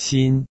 心。